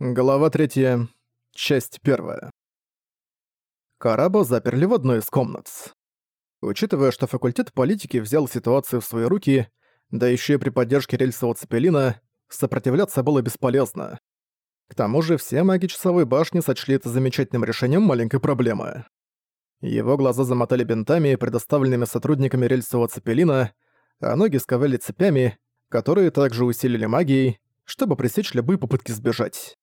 Глава 3. Часть 1. Караба заперли в одной из комнат. Учитывая, что факультет политики взял ситуацию в свои руки, да еще и при поддержке рельсового цепелина, сопротивляться было бесполезно. К тому же все маги часовой башни сочли это замечательным решением маленькой проблемы. Его глаза замотали бинтами, предоставленными сотрудниками рельсового цепелина, а ноги сковали цепями, которые также усилили магией, чтобы пресечь любые попытки сбежать.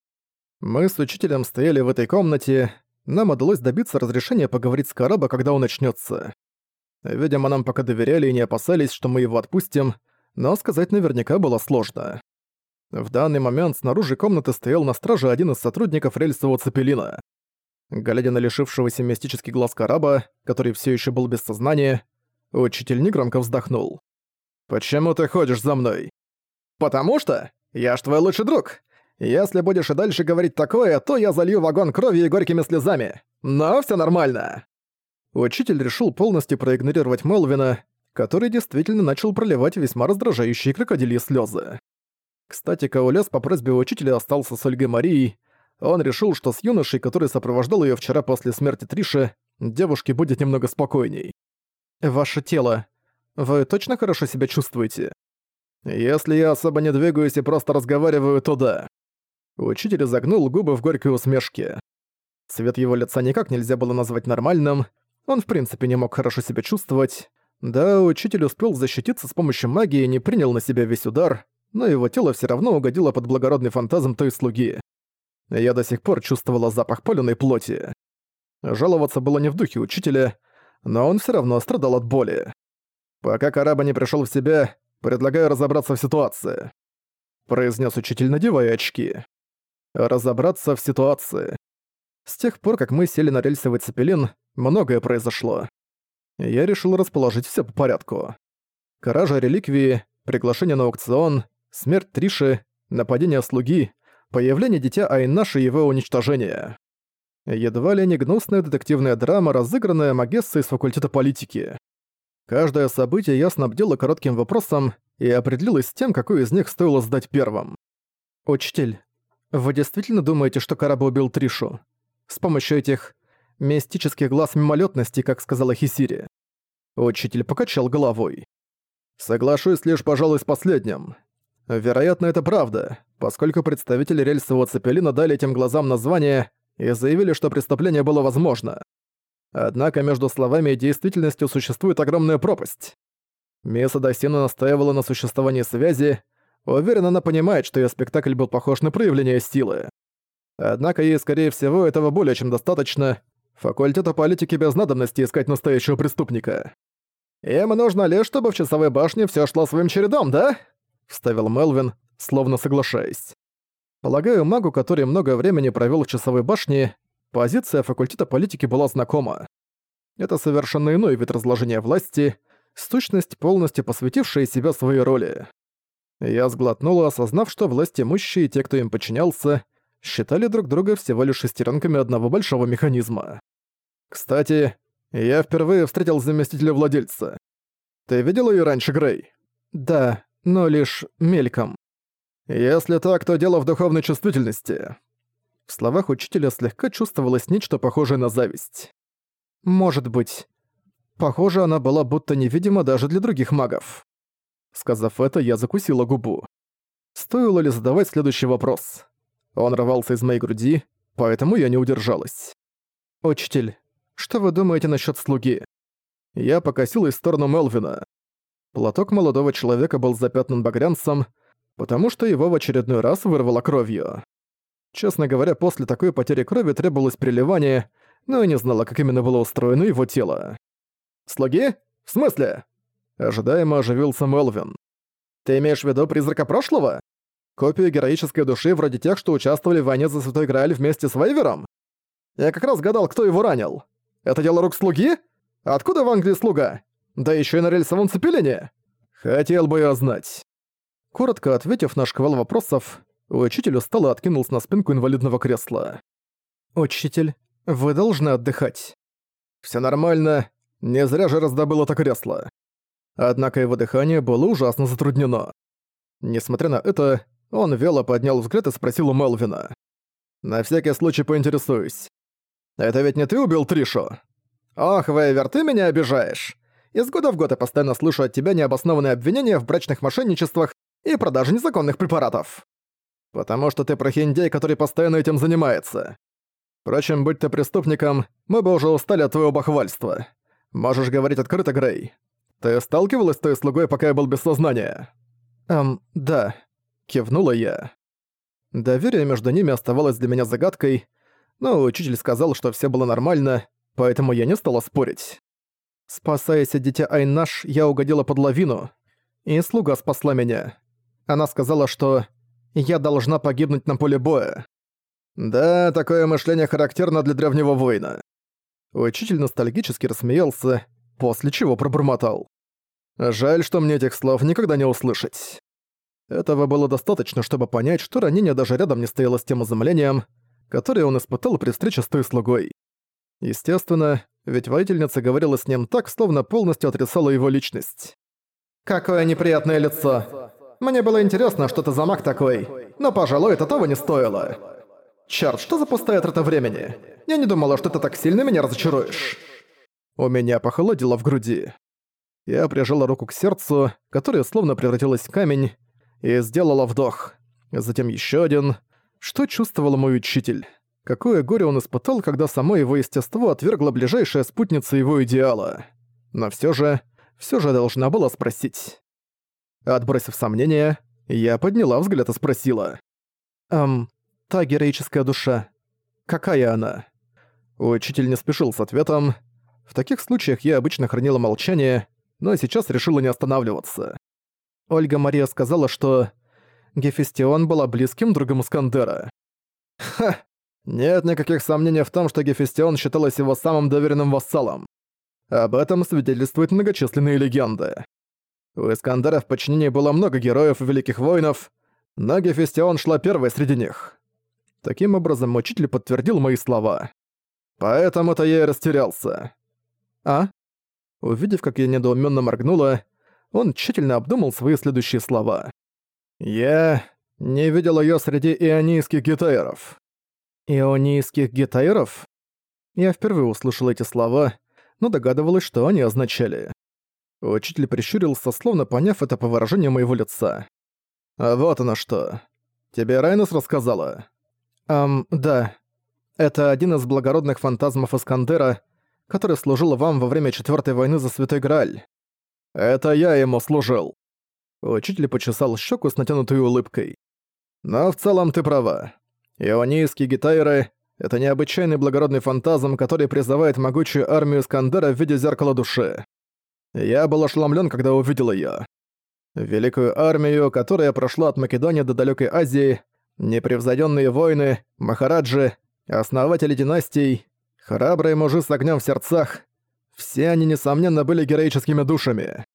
Мы с учителем стояли в этой комнате, нам удалось добиться разрешения поговорить с Караба, когда он начнется. Видимо, нам пока доверяли и не опасались, что мы его отпустим, но сказать наверняка было сложно. В данный момент снаружи комнаты стоял на страже один из сотрудников рельсового цепелина. Глядя на лишившегося мистический глаз Караба, который все еще был без сознания, учитель негромко вздохнул. «Почему ты ходишь за мной?» «Потому что я ж твой лучший друг. Если будешь и дальше говорить такое, то я залью вагон крови и горькими слезами. Но все нормально». Учитель решил полностью проигнорировать Мелвина, который действительно начал проливать весьма раздражающие крокодильи слезы. Кстати, Каулес по просьбе учителя остался с Ольгой Марией. Он решил, что с юношей, который сопровождал ее вчера после смерти Триши, девушке будет немного спокойней. «Ваше тело. Вы точно хорошо себя чувствуете?» «Если я особо не двигаюсь и просто разговариваю, то да. Учитель загнул губы в горькой усмешке. Цвет его лица никак нельзя было назвать нормальным, он в принципе не мог хорошо себя чувствовать. Да, учитель успел защититься с помощью магии и не принял на себя весь удар, но его тело все равно угодило под благородный фантазм той слуги. Я до сих пор чувствовала запах палёной плоти. Жаловаться было не в духе учителя, но он все равно страдал от боли. Пока Караба не пришел в себя, предлагаю разобраться в ситуации. Произнес учитель, надевая очки разобраться в ситуации. С тех пор, как мы сели на рельсовый цепелин, многое произошло. Я решил расположить все по порядку. Кража реликвии, приглашение на аукцион, смерть Триши, нападение слуги, появление дитя Айнаши и его уничтожение. Едва ли не гнусная детективная драма, разыгранная Магессой из факультета политики. Каждое событие я снабдила коротким вопросом и определилась с тем, какой из них стоило сдать первым. «Учитель, вы действительно думаете, что Караба убил Тришу? С помощью этих мистических глаз мимолетности, как сказала Хисири. Учитель покачал головой. Соглашусь лишь, пожалуй, с последним. Вероятно, это правда, поскольку представители рельсового цепелина дали этим глазам название и заявили, что преступление было возможно. Однако между словами и действительностью существует огромная пропасть. Мисс Адасина настаивала на существовании связи, Уверен, она понимает, что её спектакль был похож на проявление силы. Однако ей, скорее всего, этого более чем достаточно. Факультета политики без надобности искать настоящего преступника. «Им нужно лишь, чтобы в часовой башне всё шло своим чередом, да?» — вставил Мелвин, словно соглашаясь. Полагаю, магу, который много времени провёл в часовой башне, позиция факультета политики была знакома. Это совершенно иной вид разложения власти, сущность, полностью посвятившая себя своей роли. Я сглотнула, осознав, что власть имущие и те, кто им подчинялся, считали друг друга всего лишь шестеренками одного большого механизма. Кстати, я впервые встретил заместителя владельца. Ты видел ее раньше, Грей? Да, но лишь мельком. Если так, то дело в духовной чувствительности. В словах учителя слегка чувствовалось нечто похожее на зависть. Может быть. Похоже, она была будто невидима даже для других магов. Сказав это, я закусила губу. Стоило ли задавать следующий вопрос? Он рвался из моей груди, поэтому я не удержалась. «Учитель, что вы думаете насчет слуги?» Я покосилась в сторону Мелвина. Платок молодого человека был запятнан багрянцем, потому что его в очередной раз вырвало кровью. Честно говоря, после такой потери крови требовалось переливание, но я не знала, как именно было устроено его тело. «Слуги? В смысле?» Ожидаемо оживился Мелвин. «Ты имеешь в виду призрака прошлого? Копию героической души вроде тех, что участвовали в войне за Святой Грааль вместе с Вейвером? Я как раз гадал, кто его ранил. Это дело рук слуги? Откуда в Англии слуга? Да еще и на рельсовом цепелине? Хотел бы я знать». Коротко ответив на шквал вопросов, учитель устало откинулся на спинку инвалидного кресла. «Учитель, вы должны отдыхать». «Всё нормально. Не зря же раздобыл это кресло. Однако его дыхание было ужасно затруднено. Несмотря на это, он вяло поднял взгляд и спросил у Мелвина. На всякий случай поинтересуюсь. Это ведь не ты убил Тришу? Ох, Вейвер, ты меня обижаешь. Из года в год я постоянно слышу от тебя необоснованные обвинения в брачных мошенничествах и продаже незаконных препаратов. Потому что ты прохиндей, который постоянно этим занимается. Впрочем, будь ты преступником, мы бы уже устали от твоего бахвальства. Можешь говорить открыто, Грей. Ты сталкивалась с той слугой, пока я был без сознания? Эм, да. Кивнула я. Доверие между ними оставалось для меня загадкой, но учитель сказал, что все было нормально, поэтому я не стала спорить. Спасаясь от дитя Айнаш, я угодила под лавину, и слуга спасла меня. Она сказала, что я должна погибнуть на поле боя. Да, такое мышление характерно для древнего воина. Учитель ностальгически рассмеялся, после чего пробормотал. Жаль, что мне этих слов никогда не услышать. Этого было достаточно, чтобы понять, что ранение даже рядом не стояло с тем изумлением, которое он испытал при встрече с той слугой. Естественно, ведь воительница говорила с ним так, словно полностью отрицала его личность. «Какое неприятное лицо! Мне было интересно, что ты за маг такой, но, пожалуй, это того не стоило. Чёрт, что за пустая трата времени? Я не думала, что ты так сильно меня разочаруешь». У меня похолодело в груди. Я прижала руку к сердцу, которое словно превратилось в камень, и сделала вдох. Затем еще один. Что чувствовал мой учитель? Какое горе он испытал, когда само его естество отвергло ближайшая спутница его идеала. Но все же, все же должна была спросить. Отбросив сомнения, я подняла взгляд и спросила. «Эм, та героическая душа, какая она?» Учитель не спешил с ответом. В таких случаях я обычно хранила молчание, но сейчас решила не останавливаться. Ольга Мария сказала, что Гефестион была близким другом Искандера. Ха! Нет никаких сомнений в том, что Гефестион считалась его самым доверенным вассалом. Об этом свидетельствуют многочисленные легенды. У Искандера в подчинении было много героев и великих воинов, но Гефестион шла первой среди них. Таким образом, учитель подтвердил мои слова. Поэтому-то я и растерялся. А? Увидев, как я недоуменно моргнула, он тщательно обдумал свои следующие слова. «Я не видел ее среди ионийских гитаеров». «Ионийских гитаеров?» Я впервые услышал эти слова, но догадывалась, что они означали. Учитель прищурился, словно поняв это по выражению моего лица. «А вот оно что. Тебе Райнус рассказала?» «Эм, да. Это один из благородных фантазмов Искандера, который служил вам во время Четвёртой войны за Святой Грааль. Это я ему служил». Учитель почесал щеку с натянутой улыбкой. «Но в целом ты права. Ионийские гитайры — это необычайный благородный фантазм, который призывает могучую армию Скандера в виде зеркала души. Я был ошеломлен, когда увидел ее. Великую армию, которая прошла от Македонии до далекой Азии, непревзойденные воины, махараджи, основатели династий, храбрые мужи с огнем в сердцах — все они, несомненно, были героическими душами.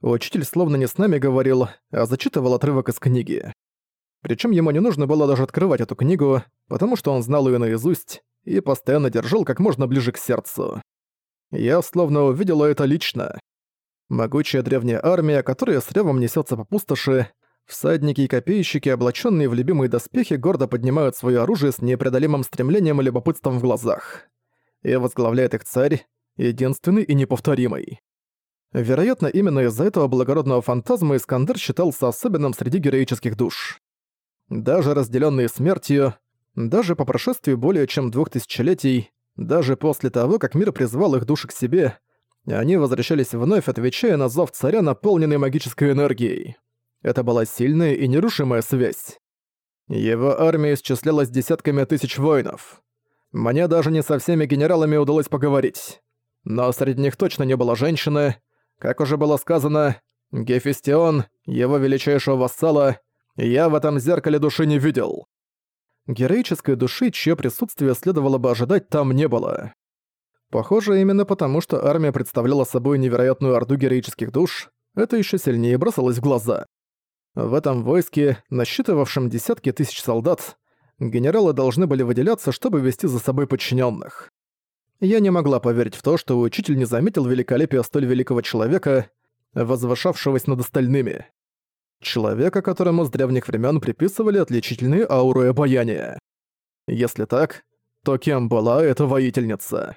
Учитель словно не с нами говорил, а зачитывал отрывок из книги. Причем ему не нужно было даже открывать эту книгу, потому что он знал ее наизусть и постоянно держал как можно ближе к сердцу. Я словно увидела это лично. Могучая древняя армия, которая с ревом несется по пустоши, всадники и копейщики, облаченные в любимые доспехи, гордо поднимают свое оружие с непреодолимым стремлением и любопытством в глазах. И возглавляет их царь, единственный и неповторимый. Вероятно, именно из-за этого благородного фантазма Искандер считался особенным среди героических душ. Даже разделенные смертью, даже по прошествии более чем двух тысячелетий, даже после того, как мир призвал их души к себе, они возвращались вновь, отвечая на зов царя, наполненный магической энергией. Это была сильная и нерушимая связь. Его армия исчислялась десятками тысяч воинов. Мне даже не со всеми генералами удалось поговорить. Но среди них точно не было женщины. Как уже было сказано, Гефестион, его величайшего вассала, я в этом зеркале души не видел. Героической души, чье присутствие следовало бы ожидать, там не было. Похоже, именно потому, что армия представляла собой невероятную орду героических душ, это еще сильнее бросалось в глаза. В этом войске, насчитывавшем десятки тысяч солдат, генералы должны были выделяться, чтобы вести за собой подчиненных. Я не могла поверить в то, что учитель не заметил великолепия столь великого человека, возвышавшегося над остальными. Человека, которому с древних времен приписывали отличительные ауры обаяния. Если так, то кем была эта воительница?